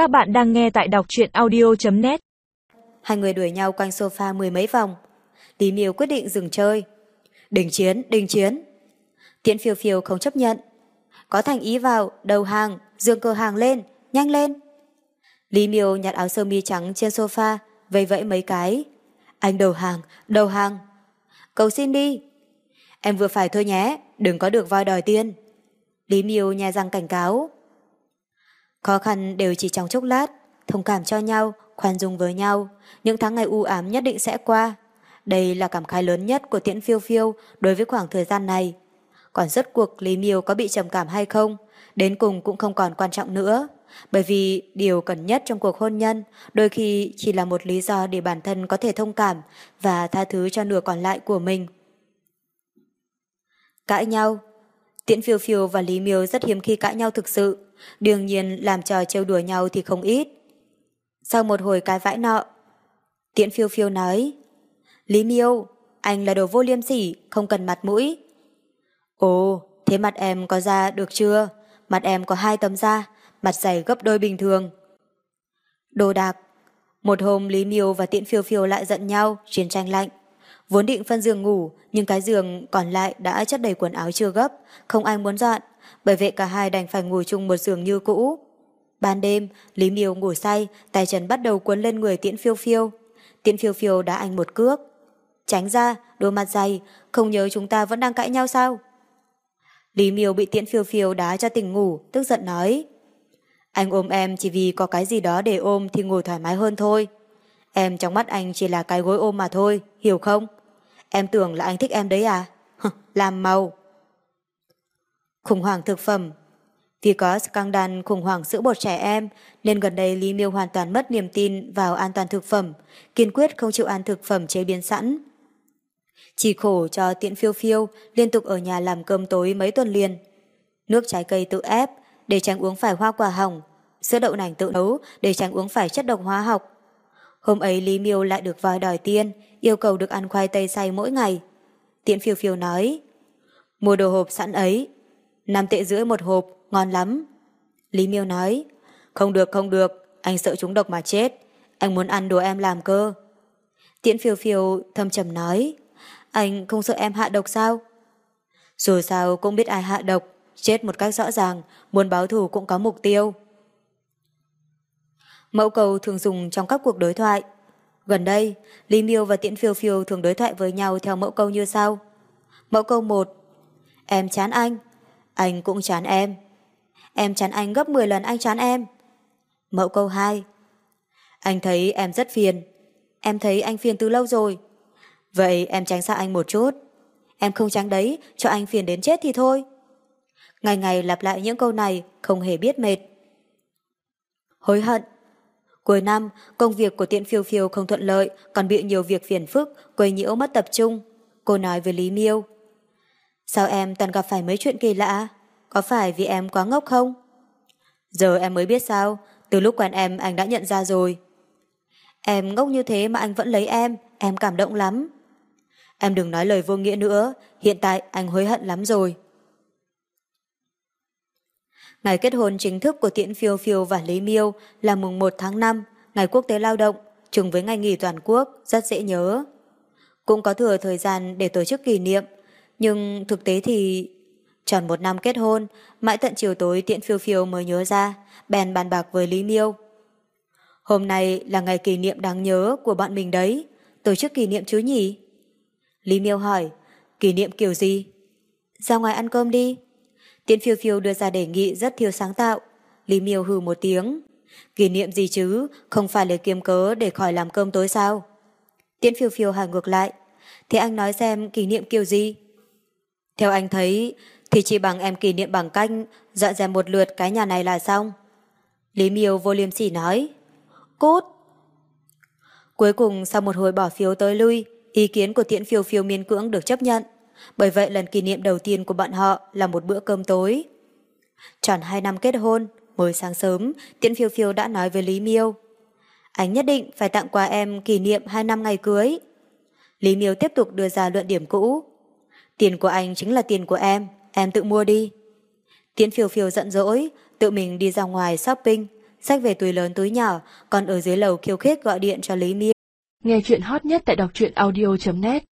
Các bạn đang nghe tại đọc truyện audio.net Hai người đuổi nhau quanh sofa mười mấy vòng. Lý Miêu quyết định dừng chơi. Đình chiến, đình chiến. Tiễn phiêu phiêu không chấp nhận. Có thành ý vào, đầu hàng, dương cơ hàng lên, nhanh lên. Lý Miêu nhặt áo sơ mi trắng trên sofa, vây vẫy mấy cái. Anh đầu hàng, đầu hàng. Cầu xin đi. Em vừa phải thôi nhé, đừng có được voi đòi tiên. Lý Miêu nhè răng cảnh cáo. Khó khăn đều chỉ trong chốc lát, thông cảm cho nhau, khoan dung với nhau. Những tháng ngày u ám nhất định sẽ qua. Đây là cảm khái lớn nhất của tiễn phiêu phiêu đối với khoảng thời gian này. Còn rốt cuộc Lý Miêu có bị trầm cảm hay không, đến cùng cũng không còn quan trọng nữa. Bởi vì điều cần nhất trong cuộc hôn nhân đôi khi chỉ là một lý do để bản thân có thể thông cảm và tha thứ cho nửa còn lại của mình. Cãi nhau Tiễn phiêu phiêu và Lý Miêu rất hiếm khi cãi nhau thực sự, đương nhiên làm trò trêu đùa nhau thì không ít. Sau một hồi cái vãi nọ, Tiễn phiêu phiêu nói, Lý Miêu, anh là đồ vô liêm sỉ, không cần mặt mũi. Ồ, thế mặt em có da được chưa? Mặt em có hai tấm da, mặt dày gấp đôi bình thường. Đồ đạc. Một hôm Lý Miêu và Tiễn phiêu phiêu lại giận nhau, chiến tranh lạnh. Vốn định phân giường ngủ, nhưng cái giường còn lại đã chất đầy quần áo chưa gấp, không ai muốn dọn, bởi vậy cả hai đành phải ngồi chung một giường như cũ. Ban đêm, Lý Miêu ngủ say, tay chân bắt đầu cuốn lên người tiễn phiêu phiêu. Tiễn phiêu phiêu đã anh một cước. Tránh ra, đôi mặt dày, không nhớ chúng ta vẫn đang cãi nhau sao? Lý Miêu bị tiễn phiêu phiêu đá cho tỉnh ngủ, tức giận nói. Anh ôm em chỉ vì có cái gì đó để ôm thì ngủ thoải mái hơn thôi. Em trong mắt anh chỉ là cái gối ôm mà thôi, hiểu không? Em tưởng là anh thích em đấy à? Làm màu. Khủng hoảng thực phẩm Vì có scandal khủng hoảng sữa bột trẻ em nên gần đây Lý Miêu hoàn toàn mất niềm tin vào an toàn thực phẩm, kiên quyết không chịu ăn thực phẩm chế biến sẵn. Chỉ khổ cho tiện phiêu phiêu liên tục ở nhà làm cơm tối mấy tuần liền. Nước trái cây tự ép để tránh uống phải hoa quả hỏng, sữa đậu nành tự nấu để tránh uống phải chất độc hóa học. Hôm ấy Lý Miêu lại được vòi đòi tiên, yêu cầu được ăn khoai tây xay mỗi ngày. Tiễn phiêu phiêu nói, mua đồ hộp sẵn ấy, năm tệ rưỡi một hộp, ngon lắm. Lý Miêu nói, không được không được, anh sợ chúng độc mà chết, anh muốn ăn đồ em làm cơ. Tiễn phiêu phiêu thâm trầm nói, anh không sợ em hạ độc sao? Dù sao cũng biết ai hạ độc, chết một cách rõ ràng, muốn báo thù cũng có mục tiêu. Mẫu câu thường dùng trong các cuộc đối thoại. Gần đây, Lý Miêu và Tiễn Phiêu Phiêu thường đối thoại với nhau theo mẫu câu như sau. Mẫu câu 1 Em chán anh, anh cũng chán em. Em chán anh gấp 10 lần anh chán em. Mẫu câu 2 Anh thấy em rất phiền. Em thấy anh phiền từ lâu rồi. Vậy em tránh xa anh một chút. Em không tránh đấy, cho anh phiền đến chết thì thôi. Ngày ngày lặp lại những câu này, không hề biết mệt. Hối hận Cuối năm, công việc của tiện phiêu phiêu không thuận lợi, còn bị nhiều việc phiền phức, quấy nhiễu mất tập trung. Cô nói với Lý Miêu. Sao em toàn gặp phải mấy chuyện kỳ lạ? Có phải vì em quá ngốc không? Giờ em mới biết sao, từ lúc quen em anh đã nhận ra rồi. Em ngốc như thế mà anh vẫn lấy em, em cảm động lắm. Em đừng nói lời vô nghĩa nữa, hiện tại anh hối hận lắm rồi. Ngày kết hôn chính thức của Tiễn Phiêu Phiêu và Lý Miêu là mùng 1 tháng 5, ngày quốc tế lao động, trùng với ngày nghỉ toàn quốc, rất dễ nhớ. Cũng có thừa thời gian để tổ chức kỷ niệm, nhưng thực tế thì... Tròn một năm kết hôn, mãi tận chiều tối Tiễn Phiêu Phiêu mới nhớ ra, bèn bàn bạc với Lý Miêu. Hôm nay là ngày kỷ niệm đáng nhớ của bọn mình đấy, tổ chức kỷ niệm chứ nhỉ? Lý Miêu hỏi, kỷ niệm kiểu gì? Ra ngoài ăn cơm đi. Tiễn phiêu phiêu đưa ra đề nghị rất thiếu sáng tạo. Lý miêu hừ một tiếng. Kỷ niệm gì chứ, không phải là kiêm cớ để khỏi làm cơm tối sao? Tiễn phiêu phiêu hỏi ngược lại. Thì anh nói xem kỷ niệm kiểu gì? Theo anh thấy, thì chỉ bằng em kỷ niệm bằng canh, dọn dẹp một lượt cái nhà này là xong. Lý miêu vô liêm sỉ nói. Cút! Cuối cùng sau một hồi bỏ phiếu tới lui, ý kiến của tiễn phiêu phiêu miên cưỡng được chấp nhận. Bởi vậy lần kỷ niệm đầu tiên của bọn họ là một bữa cơm tối. Tròn hai năm kết hôn, mới sáng sớm, Tiễn Phiêu Phiêu đã nói với Lý Miêu. Anh nhất định phải tặng quà em kỷ niệm hai năm ngày cưới. Lý Miêu tiếp tục đưa ra luận điểm cũ. Tiền của anh chính là tiền của em, em tự mua đi. Tiến Phiêu Phiêu giận dỗi, tự mình đi ra ngoài shopping, xách về túi lớn túi nhỏ, còn ở dưới lầu khiêu khích gọi điện cho Lý Miên. Nghe chuyện hot nhất tại đọc truyện audio.net